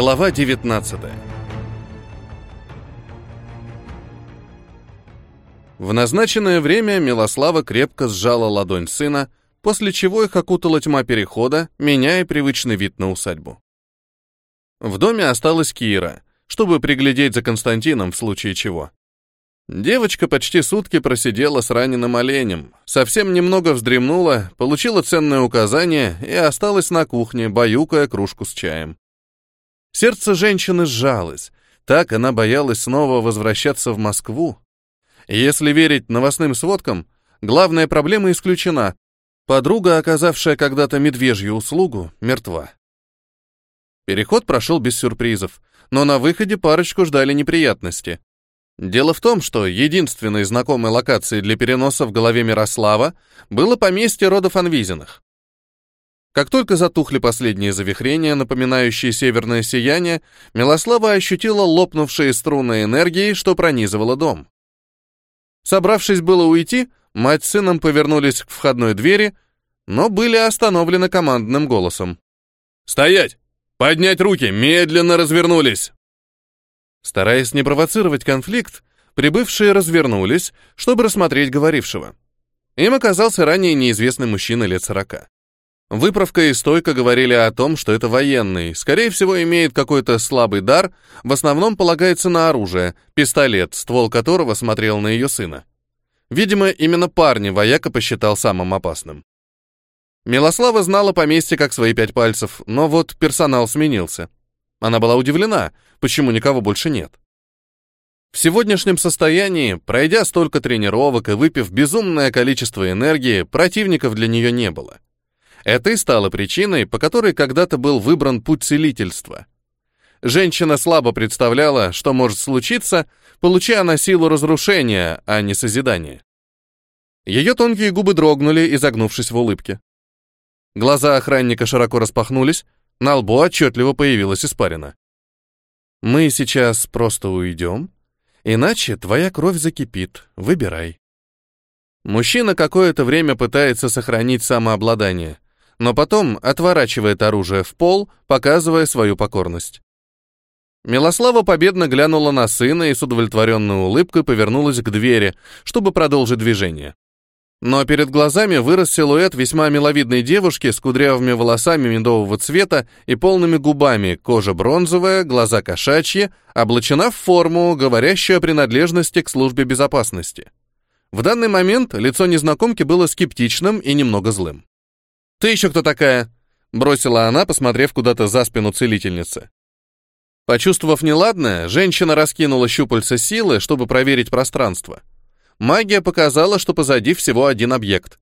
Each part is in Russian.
Глава 19 В назначенное время Милослава крепко сжала ладонь сына, после чего их окутала тьма перехода, меняя привычный вид на усадьбу. В доме осталась Кира, чтобы приглядеть за Константином в случае чего. Девочка почти сутки просидела с раненым оленем, совсем немного вздремнула, получила ценное указание и осталась на кухне, баюкая кружку с чаем. Сердце женщины сжалось, так она боялась снова возвращаться в Москву. Если верить новостным сводкам, главная проблема исключена. Подруга, оказавшая когда-то медвежью услугу, мертва. Переход прошел без сюрпризов, но на выходе парочку ждали неприятности. Дело в том, что единственной знакомой локацией для переноса в голове Мирослава было поместье рода Фанвизиных. Как только затухли последние завихрения, напоминающие северное сияние, Милослава ощутила лопнувшие струны энергии, что пронизывало дом. Собравшись было уйти, мать с сыном повернулись к входной двери, но были остановлены командным голосом. «Стоять! Поднять руки! Медленно развернулись!» Стараясь не провоцировать конфликт, прибывшие развернулись, чтобы рассмотреть говорившего. Им оказался ранее неизвестный мужчина лет сорока. Выправка и стойка говорили о том, что это военный, скорее всего, имеет какой-то слабый дар, в основном полагается на оружие, пистолет, ствол которого смотрел на ее сына. Видимо, именно парня вояка посчитал самым опасным. Милослава знала поместье как свои пять пальцев, но вот персонал сменился. Она была удивлена, почему никого больше нет. В сегодняшнем состоянии, пройдя столько тренировок и выпив безумное количество энергии, противников для нее не было. Это и стало причиной, по которой когда-то был выбран путь целительства. Женщина слабо представляла, что может случиться, получая она силу разрушения, а не созидания. Ее тонкие губы дрогнули, изогнувшись в улыбке. Глаза охранника широко распахнулись, на лбу отчетливо появилась испарина. «Мы сейчас просто уйдем, иначе твоя кровь закипит, выбирай». Мужчина какое-то время пытается сохранить самообладание, но потом отворачивает оружие в пол, показывая свою покорность. Милослава победно глянула на сына и с удовлетворенной улыбкой повернулась к двери, чтобы продолжить движение. Но перед глазами вырос силуэт весьма миловидной девушки с кудрявыми волосами медового цвета и полными губами, кожа бронзовая, глаза кошачьи, облачена в форму, говорящую о принадлежности к службе безопасности. В данный момент лицо незнакомки было скептичным и немного злым. «Ты еще кто такая?» — бросила она, посмотрев куда-то за спину целительницы. Почувствовав неладное, женщина раскинула щупальца силы, чтобы проверить пространство — магия показала, что позади всего один объект.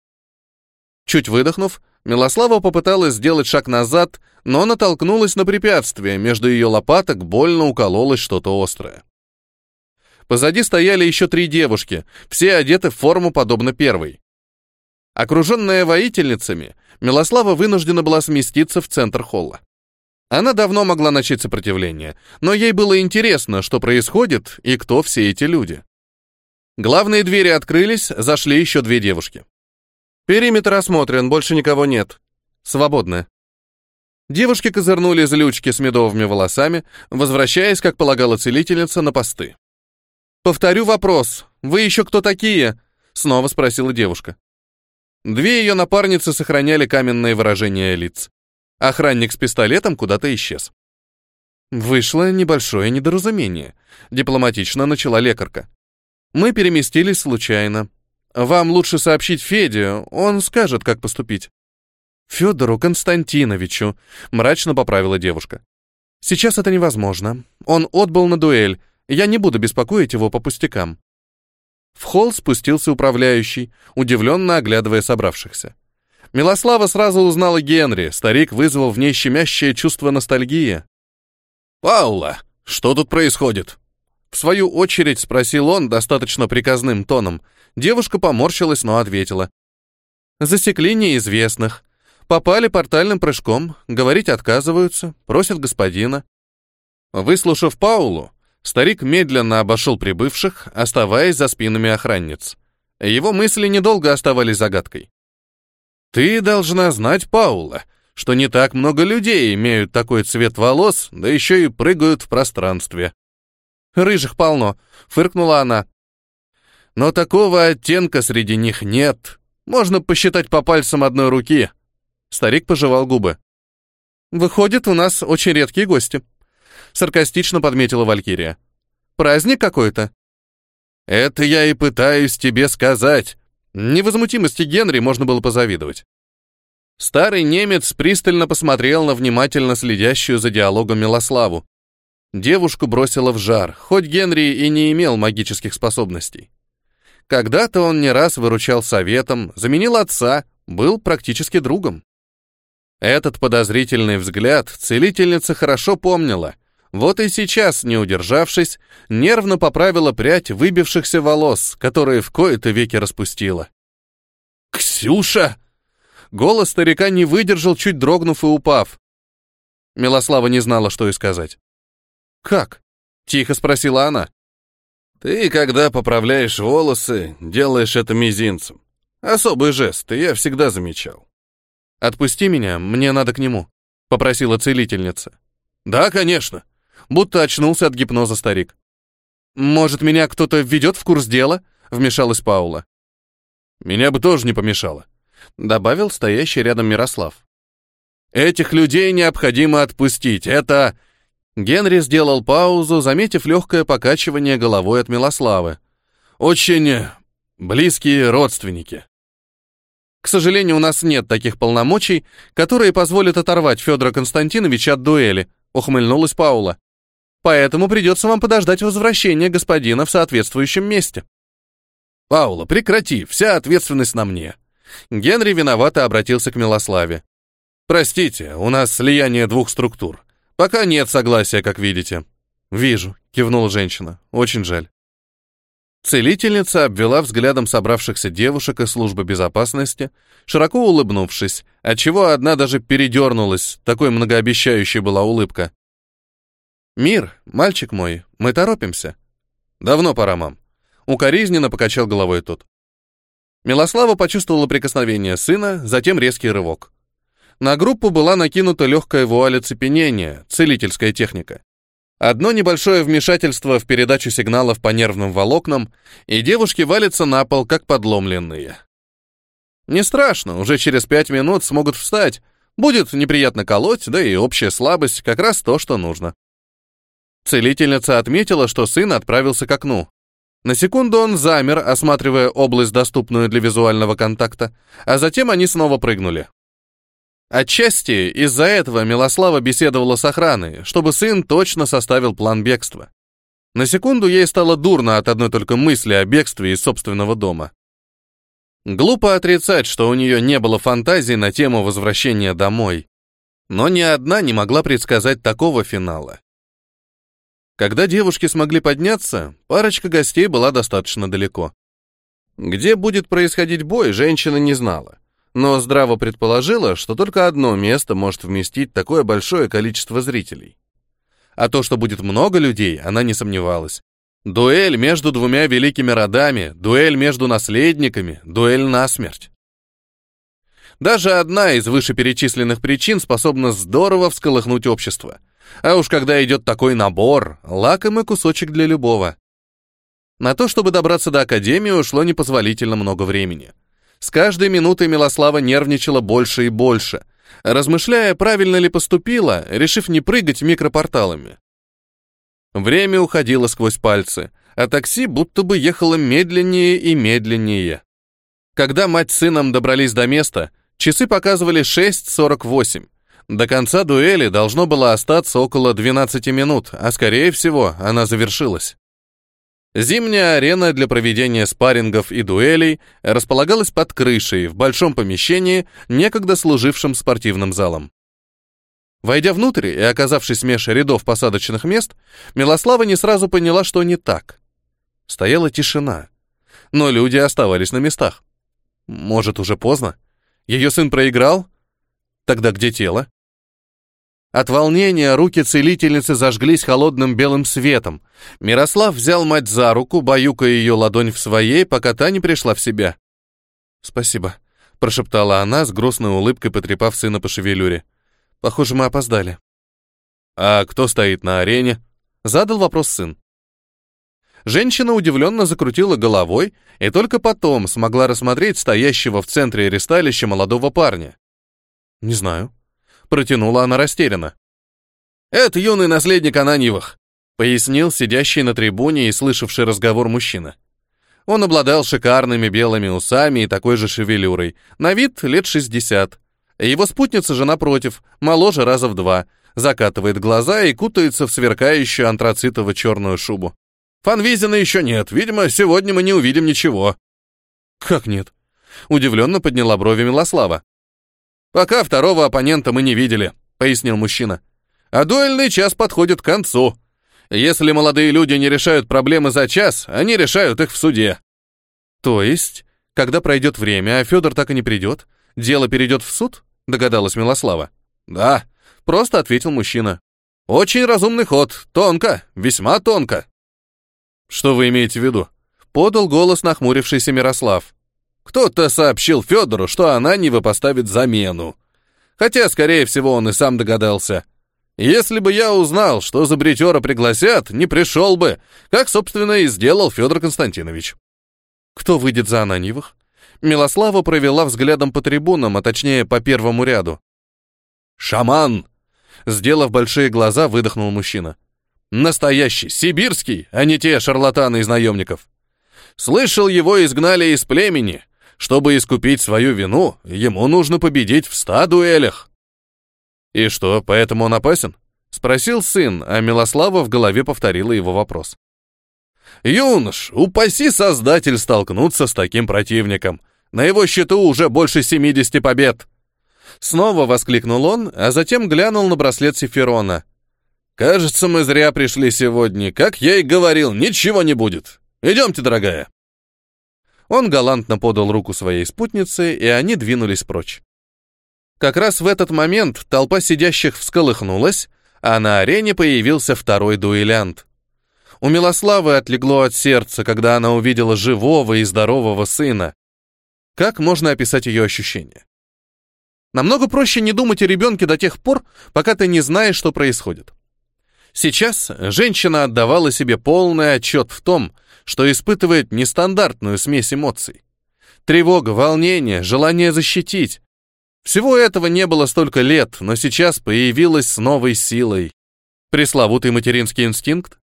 Чуть выдохнув, Милослава попыталась сделать шаг назад, но натолкнулась на препятствие, между ее лопаток больно укололось что-то острое. Позади стояли еще три девушки, все одеты в форму, подобно первой. Окруженная воительницами, Милослава вынуждена была сместиться в центр холла. Она давно могла начать сопротивление, но ей было интересно, что происходит и кто все эти люди. Главные двери открылись, зашли еще две девушки. Периметр осмотрен, больше никого нет. Свободны. Девушки козырнули злючки с медовыми волосами, возвращаясь, как полагала целительница, на посты. «Повторю вопрос. Вы еще кто такие?» — снова спросила девушка. Две ее напарницы сохраняли каменные выражения лиц. Охранник с пистолетом куда-то исчез. Вышло небольшое недоразумение. Дипломатично начала лекарка. Мы переместились случайно. Вам лучше сообщить Феде, он скажет, как поступить. Федору Константиновичу, мрачно поправила девушка. Сейчас это невозможно. Он отбыл на дуэль. Я не буду беспокоить его по пустякам. В холл спустился управляющий, удивленно оглядывая собравшихся. Милослава сразу узнала Генри, старик вызвал в ней щемящее чувство ностальгии. «Паула, что тут происходит?» В свою очередь спросил он достаточно приказным тоном. Девушка поморщилась, но ответила. «Засекли неизвестных. Попали портальным прыжком, говорить отказываются, просят господина». Выслушав Паулу, старик медленно обошел прибывших, оставаясь за спинами охранниц. Его мысли недолго оставались загадкой. «Ты должна знать, Паула, что не так много людей имеют такой цвет волос, да еще и прыгают в пространстве. «Рыжих полно», — фыркнула она. «Но такого оттенка среди них нет. Можно посчитать по пальцам одной руки». Старик пожевал губы. «Выходит, у нас очень редкие гости», — саркастично подметила Валькирия. «Праздник какой-то». «Это я и пытаюсь тебе сказать». Невозмутимости Генри можно было позавидовать. Старый немец пристально посмотрел на внимательно следящую за диалогом Милославу. Девушку бросило в жар, хоть Генри и не имел магических способностей. Когда-то он не раз выручал советом, заменил отца, был практически другом. Этот подозрительный взгляд целительница хорошо помнила. Вот и сейчас, не удержавшись, нервно поправила прядь выбившихся волос, которые в кои-то веки распустила. «Ксюша!» Голос старика не выдержал, чуть дрогнув и упав. Милослава не знала, что и сказать. «Как?» — тихо спросила она. «Ты, когда поправляешь волосы, делаешь это мизинцем. Особый жест, и я всегда замечал». «Отпусти меня, мне надо к нему», — попросила целительница. «Да, конечно», — будто очнулся от гипноза старик. «Может, меня кто-то введет в курс дела?» — вмешалась Паула. «Меня бы тоже не помешало», добавил стоящий рядом Мирослав. Этих людей необходимо отпустить. Это Генри сделал паузу, заметив легкое покачивание головой от Милославы. Очень близкие родственники. К сожалению, у нас нет таких полномочий, которые позволят оторвать Федора Константиновича от дуэли, ухмыльнулась Паула. Поэтому придется вам подождать возвращения господина в соответствующем месте. Паула, прекрати, вся ответственность на мне. Генри виновато обратился к Милославе. «Простите, у нас слияние двух структур. Пока нет согласия, как видите». «Вижу», — кивнула женщина. «Очень жаль». Целительница обвела взглядом собравшихся девушек из службы безопасности, широко улыбнувшись, отчего одна даже передернулась, такой многообещающей была улыбка. «Мир, мальчик мой, мы торопимся». «Давно пора, мам». Укоризненно покачал головой тот. Милослава почувствовала прикосновение сына, затем резкий рывок. На группу была накинута легкая вуаль оцепенения, целительская техника. Одно небольшое вмешательство в передачу сигналов по нервным волокнам, и девушки валятся на пол, как подломленные. Не страшно, уже через пять минут смогут встать. Будет неприятно колоть, да и общая слабость, как раз то, что нужно. Целительница отметила, что сын отправился к окну. На секунду он замер, осматривая область, доступную для визуального контакта, а затем они снова прыгнули. Отчасти из-за этого Милослава беседовала с охраной, чтобы сын точно составил план бегства. На секунду ей стало дурно от одной только мысли о бегстве из собственного дома. Глупо отрицать, что у нее не было фантазии на тему возвращения домой. Но ни одна не могла предсказать такого финала. Когда девушки смогли подняться, парочка гостей была достаточно далеко. Где будет происходить бой, женщина не знала, но здраво предположила, что только одно место может вместить такое большое количество зрителей. А то, что будет много людей, она не сомневалась. Дуэль между двумя великими родами, дуэль между наследниками, дуэль насмерть. Даже одна из вышеперечисленных причин способна здорово всколыхнуть общество — а уж когда идет такой набор, лакомый кусочек для любого. На то, чтобы добраться до Академии, ушло непозволительно много времени. С каждой минутой Милослава нервничала больше и больше, размышляя, правильно ли поступила, решив не прыгать микропорталами. Время уходило сквозь пальцы, а такси будто бы ехало медленнее и медленнее. Когда мать с сыном добрались до места, часы показывали 6.48, до конца дуэли должно было остаться около 12 минут, а скорее всего, она завершилась. Зимняя арена для проведения спаррингов и дуэлей располагалась под крышей в большом помещении, некогда служившем спортивным залом. Войдя внутрь и оказавшись меж рядов посадочных мест, Милослава не сразу поняла, что не так. Стояла тишина, но люди оставались на местах. Может, уже поздно? Ее сын проиграл? Тогда где тело? От волнения руки целительницы зажглись холодным белым светом. Мирослав взял мать за руку, баюкая ее ладонь в своей, пока та не пришла в себя. «Спасибо», прошептала она с грустной улыбкой, потрепав сына по шевелюре. Похоже, мы опоздали. А кто стоит на арене? Задал вопрос сын. Женщина удивленно закрутила головой и только потом смогла рассмотреть стоящего в центре ресталища молодого парня. «Не знаю». Протянула она растерянно. «Это юный наследник Ананьевых», — пояснил сидящий на трибуне и слышавший разговор мужчина. Он обладал шикарными белыми усами и такой же шевелюрой, на вид лет 60. Его спутница же, напротив, моложе раза в два, закатывает глаза и кутается в сверкающую антрацитово-черную шубу. Фанвизина еще нет, видимо, сегодня мы не увидим ничего. Как нет? Удивленно подняла брови Милослава. Пока второго оппонента мы не видели, пояснил мужчина. А дуэльный час подходит к концу. Если молодые люди не решают проблемы за час, они решают их в суде. То есть, когда пройдет время, а Федор так и не придет, дело перейдет в суд? Догадалась Милослава. Да, просто ответил мужчина. Очень разумный ход, тонко, весьма тонко. Что вы имеете в виду? Подал голос нахмурившийся Мирослав. Кто-то сообщил Федору, что она не поставит замену. Хотя, скорее всего, он и сам догадался. Если бы я узнал, что за бритера пригласят, не пришел бы, как, собственно, и сделал Федор Константинович. Кто выйдет за Ананьевых? Милослава провела взглядом по трибунам, а точнее по первому ряду. «Шаман!» Сделав большие глаза, выдохнул мужчина. «Настоящий, сибирский, а не те шарлатаны из наемников. Слышал, его изгнали из племени. Чтобы искупить свою вину, ему нужно победить в ста дуэлях. «И что, поэтому он опасен?» — спросил сын, а Милослава в голове повторила его вопрос. «Юнош, упаси создатель столкнуться с таким противником. На его счету уже больше 70 побед!» Снова воскликнул он, а затем глянул на браслет Сефирона. «Кажется, мы зря пришли сегодня. Как я и говорил, ничего не будет. Идемте, дорогая». Он галантно подал руку своей спутнице, и они двинулись прочь. Как раз в этот момент толпа сидящих всколыхнулась, а на арене появился второй дуэлянт. У Милославы отлегло от сердца, когда она увидела живого и здорового сына. Как можно описать ее ощущения? Намного проще не думать о ребенке до тех пор, пока ты не знаешь, что происходит. Сейчас женщина отдавала себе полный отчет в том, что испытывает нестандартную смесь эмоций. Тревога, волнение, желание защитить, всего этого не было столько лет, но сейчас появилось с новой силой. Пресловутый материнский инстинкт?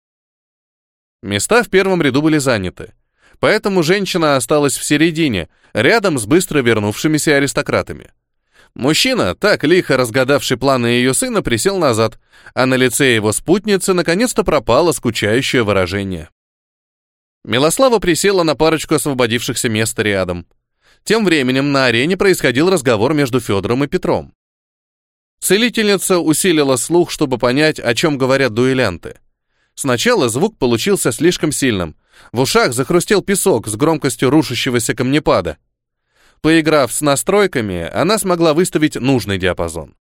Места в первом ряду были заняты. Поэтому женщина осталась в середине, рядом с быстро вернувшимися аристократами. Мужчина, так лихо разгадавший планы ее сына, присел назад, а на лице его спутницы наконец-то пропало скучающее выражение. Милослава присела на парочку освободившихся мест рядом. Тем временем на арене происходил разговор между Федором и Петром. Целительница усилила слух, чтобы понять, о чем говорят дуэлянты. Сначала звук получился слишком сильным. В ушах захрустел песок с громкостью рушащегося камнепада. Поиграв с настройками, она смогла выставить нужный диапазон.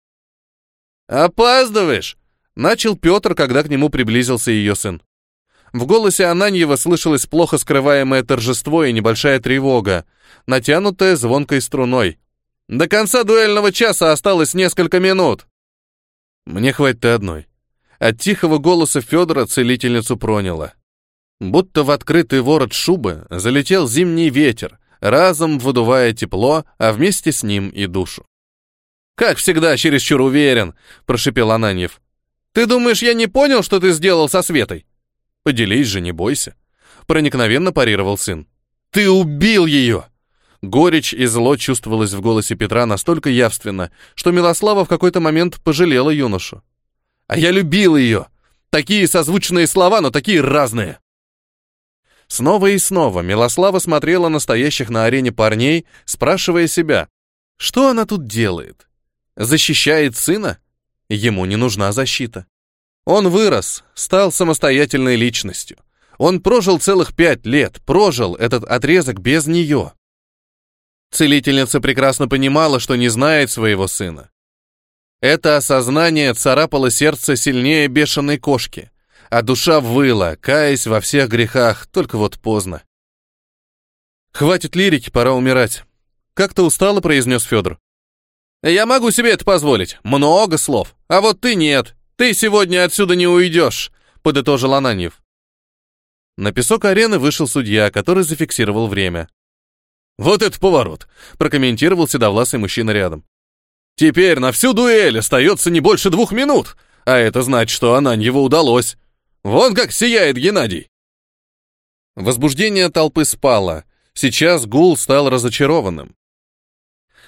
«Опаздываешь!» — начал Петр, когда к нему приблизился ее сын. В голосе Ананьева слышалось плохо скрываемое торжество и небольшая тревога, натянутая звонкой струной. «До конца дуэльного часа осталось несколько минут!» «Мне хватит одной». От тихого голоса Федора целительницу проняло. Будто в открытый ворот шубы залетел зимний ветер, разом выдувая тепло, а вместе с ним и душу. «Как всегда, чересчур уверен», — прошепел Ананьев. «Ты думаешь, я не понял, что ты сделал со Светой?» Поделись же, не бойся. Проникновенно парировал сын. Ты убил ее! Горечь и зло чувствовалось в голосе Петра настолько явственно, что Милослава в какой-то момент пожалела юношу. А я любил ее! Такие созвучные слова, но такие разные! Снова и снова Милослава смотрела на стоящих на арене парней, спрашивая себя, что она тут делает? Защищает сына? Ему не нужна защита. Он вырос, стал самостоятельной личностью. Он прожил целых пять лет, прожил этот отрезок без нее. Целительница прекрасно понимала, что не знает своего сына. Это осознание царапало сердце сильнее бешеной кошки, а душа выла, каясь во всех грехах, только вот поздно. «Хватит лирики, пора умирать», как-то устало произнес Федор. Я могу себе это позволить. Много слов. А вот ты нет. Ты сегодня отсюда не уйдешь, подытожил Ананьев. На песок арены вышел судья, который зафиксировал время. «Вот это поворот!» — прокомментировал седовласый мужчина рядом. «Теперь на всю дуэль остается не больше двух минут, а это значит, что Ананьеву удалось. Вон как сияет Геннадий!» Возбуждение толпы спало. Сейчас гул стал разочарованным.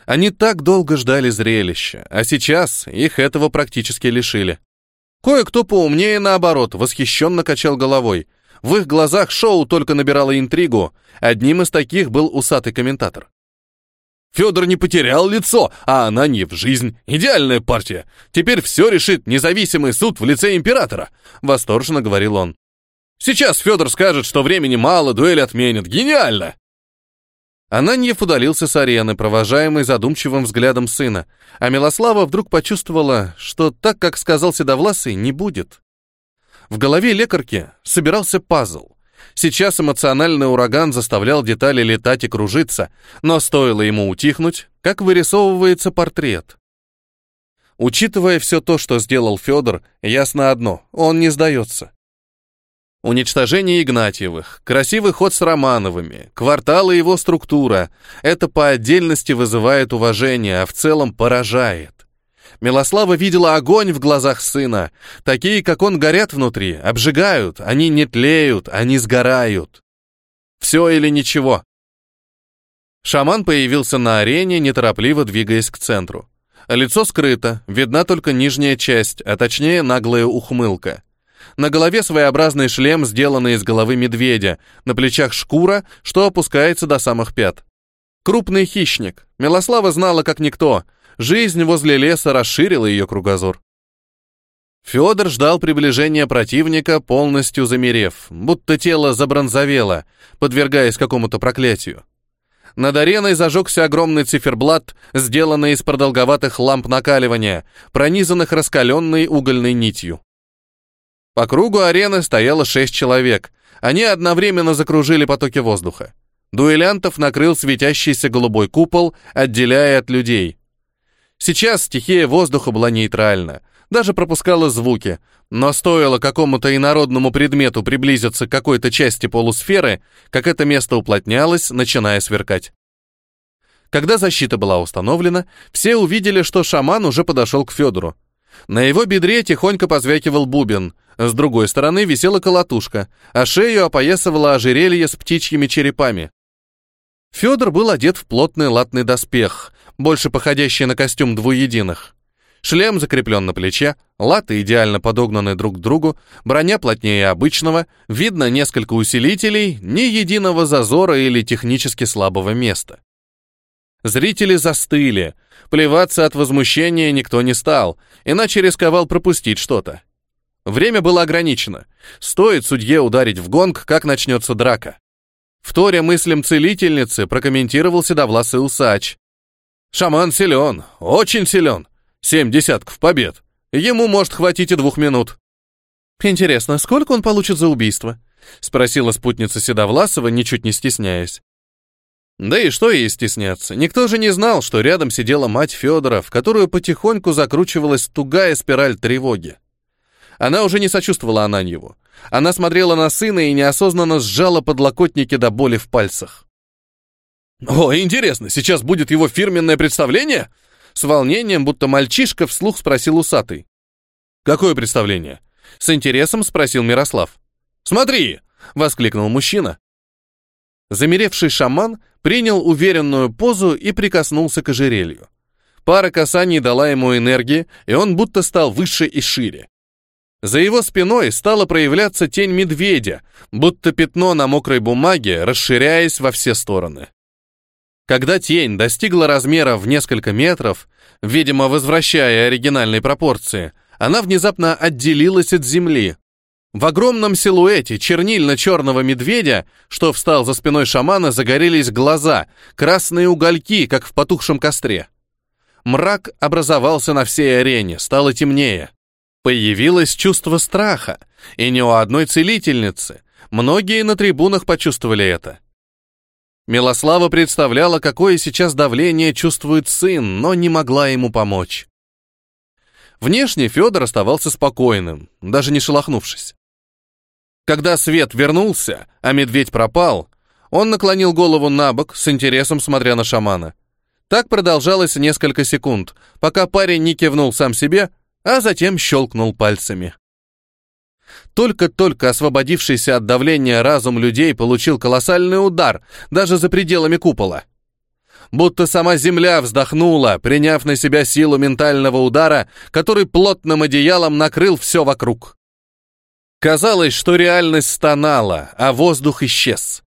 Они так долго ждали зрелища, а сейчас их этого практически лишили. Кое-кто поумнее, наоборот, восхищенно качал головой. В их глазах шоу только набирало интригу. Одним из таких был усатый комментатор. Федор не потерял лицо, а она не в жизнь. Идеальная партия. Теперь все решит независимый суд в лице императора, восторженно говорил он. Сейчас Федор скажет, что времени мало, дуэль отменят. Гениально! Ананьев удалился с арены, провожаемый задумчивым взглядом сына, а Милослава вдруг почувствовала, что так, как сказал Седовласый, не будет. В голове лекарки собирался пазл. Сейчас эмоциональный ураган заставлял детали летать и кружиться, но стоило ему утихнуть, как вырисовывается портрет. Учитывая все то, что сделал Федор, ясно одно — он не сдается. Уничтожение Игнатьевых, красивый ход с Романовыми, кварталы его структура — это по отдельности вызывает уважение, а в целом поражает. Милослава видела огонь в глазах сына. Такие, как он, горят внутри, обжигают, они не тлеют, они сгорают. Все или ничего. Шаман появился на арене, неторопливо двигаясь к центру. Лицо скрыто, видна только нижняя часть, а точнее наглая ухмылка. На голове своеобразный шлем, сделанный из головы медведя, на плечах шкура, что опускается до самых пят. Крупный хищник. Милослава знала как никто. Жизнь возле леса расширила ее кругозор. Федор ждал приближения противника, полностью замерев, будто тело забронзовело, подвергаясь какому-то проклятию. Над ареной зажегся огромный циферблат, сделанный из продолговатых ламп накаливания, пронизанных раскаленной угольной нитью. По кругу арены стояло шесть человек. Они одновременно закружили потоки воздуха. Дуэлянтов накрыл светящийся голубой купол, отделяя от людей. Сейчас стихия воздуха была нейтральна, даже пропускала звуки, но стоило какому-то инородному предмету приблизиться к какой-то части полусферы, как это место уплотнялось, начиная сверкать. Когда защита была установлена, все увидели, что шаман уже подошел к Федору. На его бедре тихонько позвякивал бубен, с другой стороны висела колотушка, а шею опоясывало ожерелье с птичьими черепами. Федор был одет в плотный латный доспех, больше походящий на костюм двуединых. Шлем закреплен на плече, латы идеально подогнаны друг к другу, броня плотнее обычного, видно несколько усилителей, ни единого зазора или технически слабого места. Зрители застыли, плеваться от возмущения никто не стал, иначе рисковал пропустить что-то. Время было ограничено. Стоит судье ударить в гонг, как начнется драка. Вторя мыслям целительницы прокомментировал седовласый усач. «Шаман силен, очень силен. Семь десятков побед. Ему может хватить и двух минут». «Интересно, сколько он получит за убийство?» — спросила спутница Седовласова, ничуть не стесняясь. Да и что ей стесняться? Никто же не знал, что рядом сидела мать Федора, в которую потихоньку закручивалась тугая спираль тревоги. Она уже не сочувствовала Ананьеву. Она смотрела на сына и неосознанно сжала подлокотники до боли в пальцах. «О, интересно, сейчас будет его фирменное представление?» С волнением, будто мальчишка, вслух спросил усатый. «Какое представление?» С интересом спросил Мирослав. «Смотри!» — воскликнул мужчина. Замеревший шаман принял уверенную позу и прикоснулся к ожерелью. Пара касаний дала ему энергии, и он будто стал выше и шире. За его спиной стала проявляться тень медведя, будто пятно на мокрой бумаге, расширяясь во все стороны. Когда тень достигла размера в несколько метров, видимо, возвращая оригинальной пропорции, она внезапно отделилась от земли. В огромном силуэте чернильно-черного медведя, что встал за спиной шамана, загорелись глаза, красные угольки, как в потухшем костре. Мрак образовался на всей арене, стало темнее. Появилось чувство страха, и не у одной целительницы. Многие на трибунах почувствовали это. Милослава представляла, какое сейчас давление чувствует сын, но не могла ему помочь. Внешне Федор оставался спокойным, даже не шелохнувшись. Когда свет вернулся, а медведь пропал, он наклонил голову на бок, с интересом смотря на шамана. Так продолжалось несколько секунд, пока парень не кивнул сам себе, а затем щелкнул пальцами. Только-только освободившийся от давления разум людей получил колоссальный удар, даже за пределами купола. Будто сама земля вздохнула, приняв на себя силу ментального удара, который плотным одеялом накрыл все вокруг. Казалось, что реальность стонала, а воздух исчез.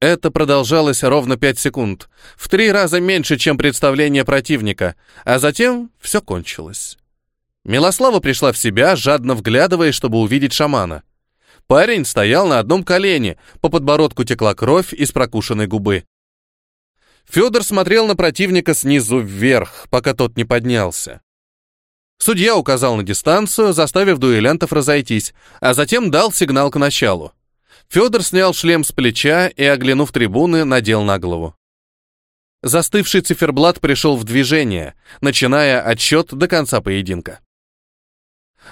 Это продолжалось ровно пять секунд, в три раза меньше, чем представление противника, а затем все кончилось. Милослава пришла в себя, жадно вглядываясь, чтобы увидеть шамана. Парень стоял на одном колене, по подбородку текла кровь из прокушенной губы. Федор смотрел на противника снизу вверх, пока тот не поднялся. Судья указал на дистанцию, заставив дуэлянтов разойтись, а затем дал сигнал к началу. Федор снял шлем с плеча и, оглянув трибуны, надел на голову. Застывший циферблат пришел в движение, начиная отсчет до конца поединка.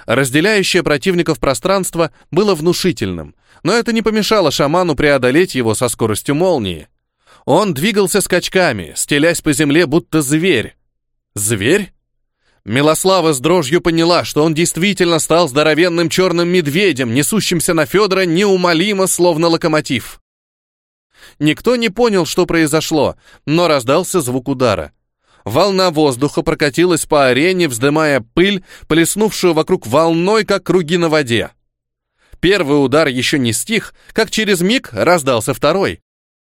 Разделяющее противников пространство было внушительным, но это не помешало шаману преодолеть его со скоростью молнии. Он двигался скачками, стелясь по земле, будто зверь. Зверь? Милослава с дрожью поняла, что он действительно стал здоровенным черным медведем, несущимся на Федора неумолимо, словно локомотив. Никто не понял, что произошло, но раздался звук удара. Волна воздуха прокатилась по арене, вздымая пыль, плеснувшую вокруг волной, как круги на воде. Первый удар еще не стих, как через миг раздался второй.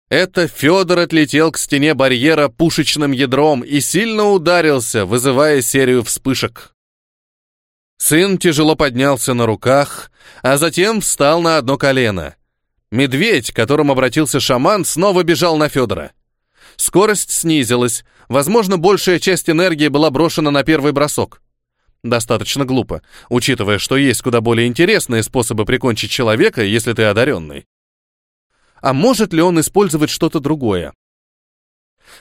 Это Федор отлетел к стене барьера пушечным ядром и сильно ударился, вызывая серию вспышек. Сын тяжело поднялся на руках, а затем встал на одно колено. Медведь, к которому обратился шаман, снова бежал на Федора. Скорость снизилась, возможно, большая часть энергии была брошена на первый бросок. Достаточно глупо, учитывая, что есть куда более интересные способы прикончить человека, если ты одаренный а может ли он использовать что-то другое.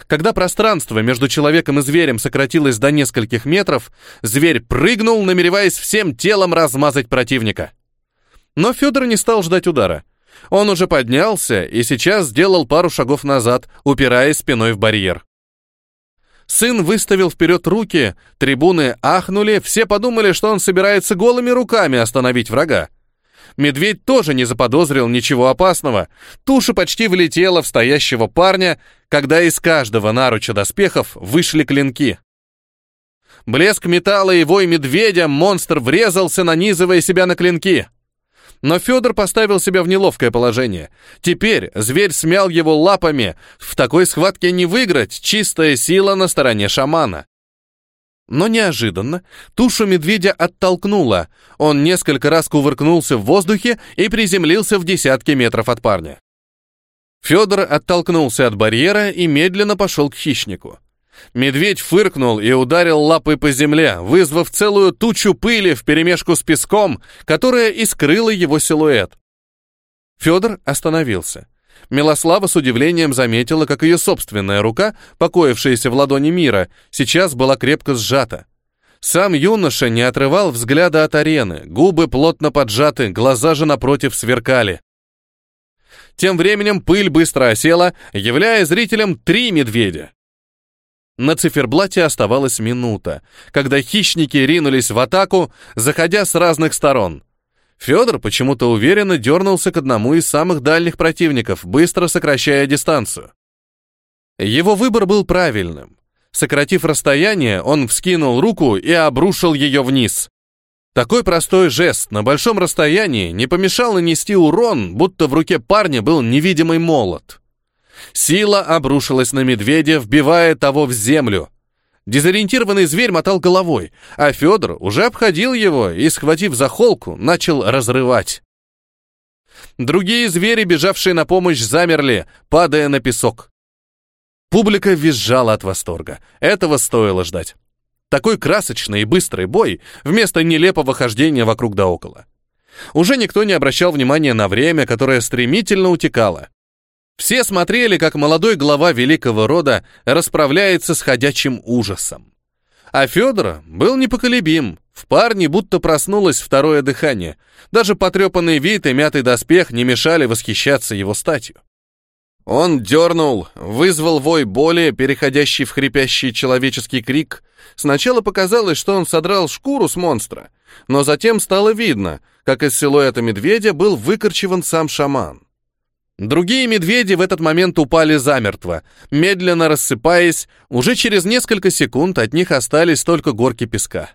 Когда пространство между человеком и зверем сократилось до нескольких метров, зверь прыгнул, намереваясь всем телом размазать противника. Но Федор не стал ждать удара. Он уже поднялся и сейчас сделал пару шагов назад, упираясь спиной в барьер. Сын выставил вперед руки, трибуны ахнули, все подумали, что он собирается голыми руками остановить врага. Медведь тоже не заподозрил ничего опасного. Туша почти влетела в стоящего парня, когда из каждого наруча доспехов вышли клинки. Блеск металла и вой медведя монстр врезался, нанизывая себя на клинки. Но Федор поставил себя в неловкое положение. Теперь зверь смял его лапами. В такой схватке не выиграть, чистая сила на стороне шамана. Но неожиданно тушу медведя оттолкнула. Он несколько раз кувыркнулся в воздухе и приземлился в десятки метров от парня. Федор оттолкнулся от барьера и медленно пошел к хищнику. Медведь фыркнул и ударил лапой по земле, вызвав целую тучу пыли вперемешку с песком, которая и скрыла его силуэт. Федор остановился. Милослава с удивлением заметила, как ее собственная рука, покоившаяся в ладони мира, сейчас была крепко сжата. Сам юноша не отрывал взгляда от арены, губы плотно поджаты, глаза же напротив сверкали. Тем временем пыль быстро осела, являя зрителям три медведя. На циферблате оставалась минута, когда хищники ринулись в атаку, заходя с разных сторон — Федор почему-то уверенно дернулся к одному из самых дальних противников, быстро сокращая дистанцию. Его выбор был правильным. Сократив расстояние, он вскинул руку и обрушил ее вниз. Такой простой жест на большом расстоянии не помешал нанести урон, будто в руке парня был невидимый молот. Сила обрушилась на медведя, вбивая того в землю. Дезориентированный зверь мотал головой, а Федор уже обходил его и, схватив за холку, начал разрывать. Другие звери, бежавшие на помощь, замерли, падая на песок. Публика визжала от восторга. Этого стоило ждать. Такой красочный и быстрый бой вместо нелепого хождения вокруг да около. Уже никто не обращал внимания на время, которое стремительно утекало. Все смотрели, как молодой глава великого рода расправляется с ходячим ужасом. А Федор был непоколебим. В парне будто проснулось второе дыхание. Даже потрепанный вид и мятый доспех не мешали восхищаться его статью. Он дернул, вызвал вой боли, переходящий в хрипящий человеческий крик. Сначала показалось, что он содрал шкуру с монстра, но затем стало видно, как из силуэта медведя был выкорчеван сам шаман. Другие медведи в этот момент упали замертво, медленно рассыпаясь, уже через несколько секунд от них остались только горки песка.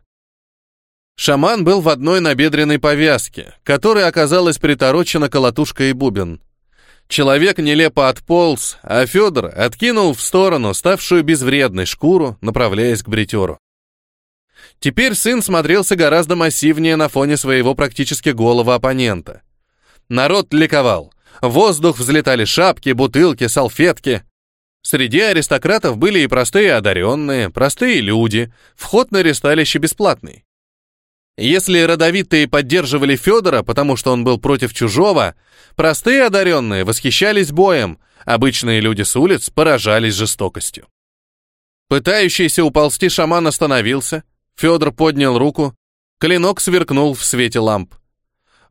Шаман был в одной набедренной повязке, которой оказалась приторочена колотушка и бубен. Человек нелепо отполз, а Федор откинул в сторону ставшую безвредной шкуру, направляясь к бритеру. Теперь сын смотрелся гораздо массивнее на фоне своего практически голого оппонента. Народ ликовал. В воздух взлетали шапки, бутылки, салфетки. Среди аристократов были и простые одаренные, простые люди. Вход на ресталище бесплатный. Если родовитые поддерживали Федора, потому что он был против чужого, простые одаренные восхищались боем, обычные люди с улиц поражались жестокостью. Пытающийся уползти шаман остановился, Федор поднял руку, клинок сверкнул в свете ламп.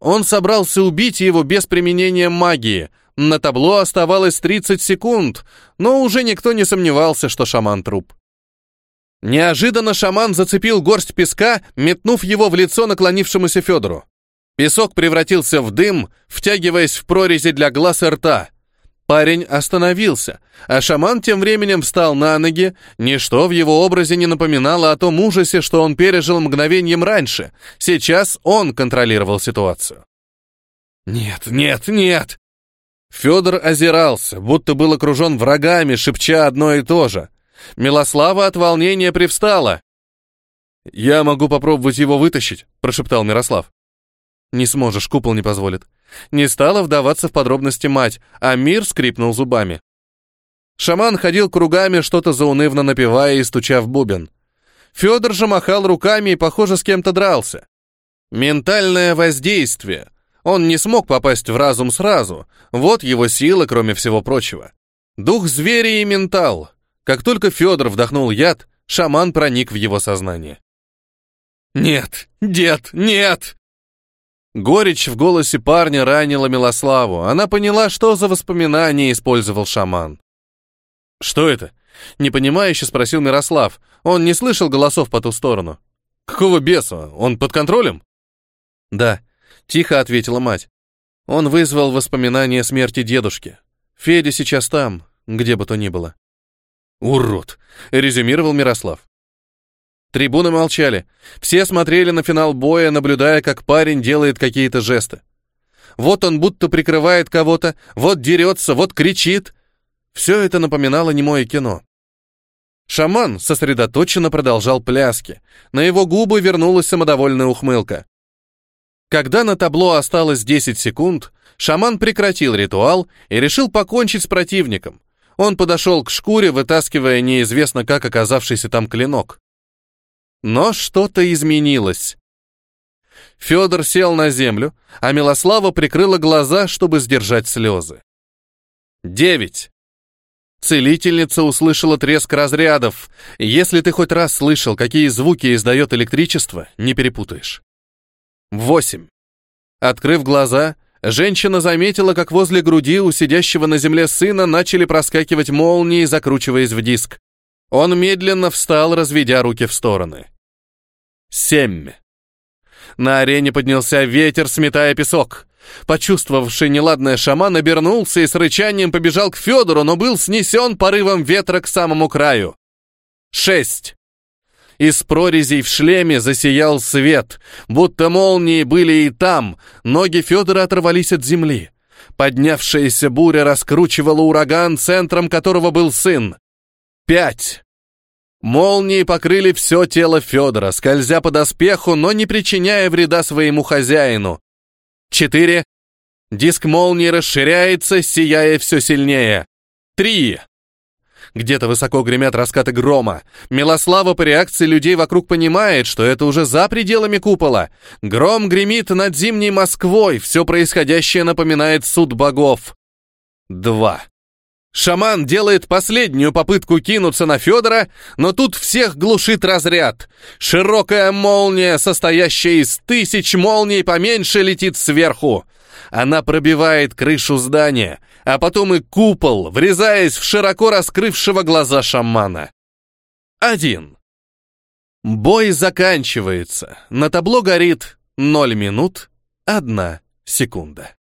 Он собрался убить его без применения магии. На табло оставалось 30 секунд, но уже никто не сомневался, что шаман труп. Неожиданно шаман зацепил горсть песка, метнув его в лицо наклонившемуся Федору. Песок превратился в дым, втягиваясь в прорези для глаз и рта. Парень остановился, а шаман тем временем встал на ноги. Ничто в его образе не напоминало о том ужасе, что он пережил мгновением раньше. Сейчас он контролировал ситуацию. «Нет, нет, нет!» Федор озирался, будто был окружен врагами, шепча одно и то же. Милослава от волнения привстала. «Я могу попробовать его вытащить», — прошептал Мирослав. «Не сможешь, купол не позволит». Не стала вдаваться в подробности мать, а мир скрипнул зубами. Шаман ходил кругами, что-то заунывно напевая и стуча в бубен. Федор же махал руками и, похоже, с кем-то дрался. Ментальное воздействие. Он не смог попасть в разум сразу. Вот его сила, кроме всего прочего. Дух зверя и ментал. Как только Федор вдохнул яд, шаман проник в его сознание. «Нет, дед, нет!» Горечь в голосе парня ранила Милославу. Она поняла, что за воспоминания использовал шаман. «Что это?» — непонимающе спросил Мирослав. Он не слышал голосов по ту сторону. «Какого беса? Он под контролем?» «Да», — тихо ответила мать. Он вызвал воспоминания смерти дедушки. Федя сейчас там, где бы то ни было. «Урод!» — резюмировал Мирослав. Трибуны молчали. Все смотрели на финал боя, наблюдая, как парень делает какие-то жесты. Вот он будто прикрывает кого-то, вот дерется, вот кричит. Все это напоминало немое кино. Шаман сосредоточенно продолжал пляски. На его губы вернулась самодовольная ухмылка. Когда на табло осталось 10 секунд, шаман прекратил ритуал и решил покончить с противником. Он подошел к шкуре, вытаскивая неизвестно как оказавшийся там клинок. Но что-то изменилось. Федор сел на землю, а Милослава прикрыла глаза, чтобы сдержать слезы. Девять. Целительница услышала треск разрядов. Если ты хоть раз слышал, какие звуки издает электричество, не перепутаешь. Восемь. Открыв глаза, Женщина заметила, как возле груди у сидящего на земле сына начали проскакивать молнии, закручиваясь в диск. Он медленно встал, разведя руки в стороны. Семь. На арене поднялся ветер, сметая песок. Почувствовавший неладное шаман обернулся и с рычанием побежал к Федору, но был снесен порывом ветра к самому краю. Шесть. Из прорезей в шлеме засиял свет, будто молнии были и там, ноги Федора оторвались от земли. Поднявшаяся буря раскручивала ураган, центром которого был сын. Пять. Молнии покрыли все тело Федора, скользя по доспеху, но не причиняя вреда своему хозяину. Четыре. Диск молнии расширяется, сияя все сильнее. Три. Где-то высоко гремят раскаты грома. Милослава по реакции людей вокруг понимает, что это уже за пределами купола. Гром гремит над зимней Москвой, все происходящее напоминает суд богов. Два. Шаман делает последнюю попытку кинуться на Федора, но тут всех глушит разряд. Широкая молния, состоящая из тысяч молний, поменьше летит сверху. Она пробивает крышу здания, а потом и купол, врезаясь в широко раскрывшего глаза шамана. Один. Бой заканчивается. На табло горит 0 минут 1 секунда.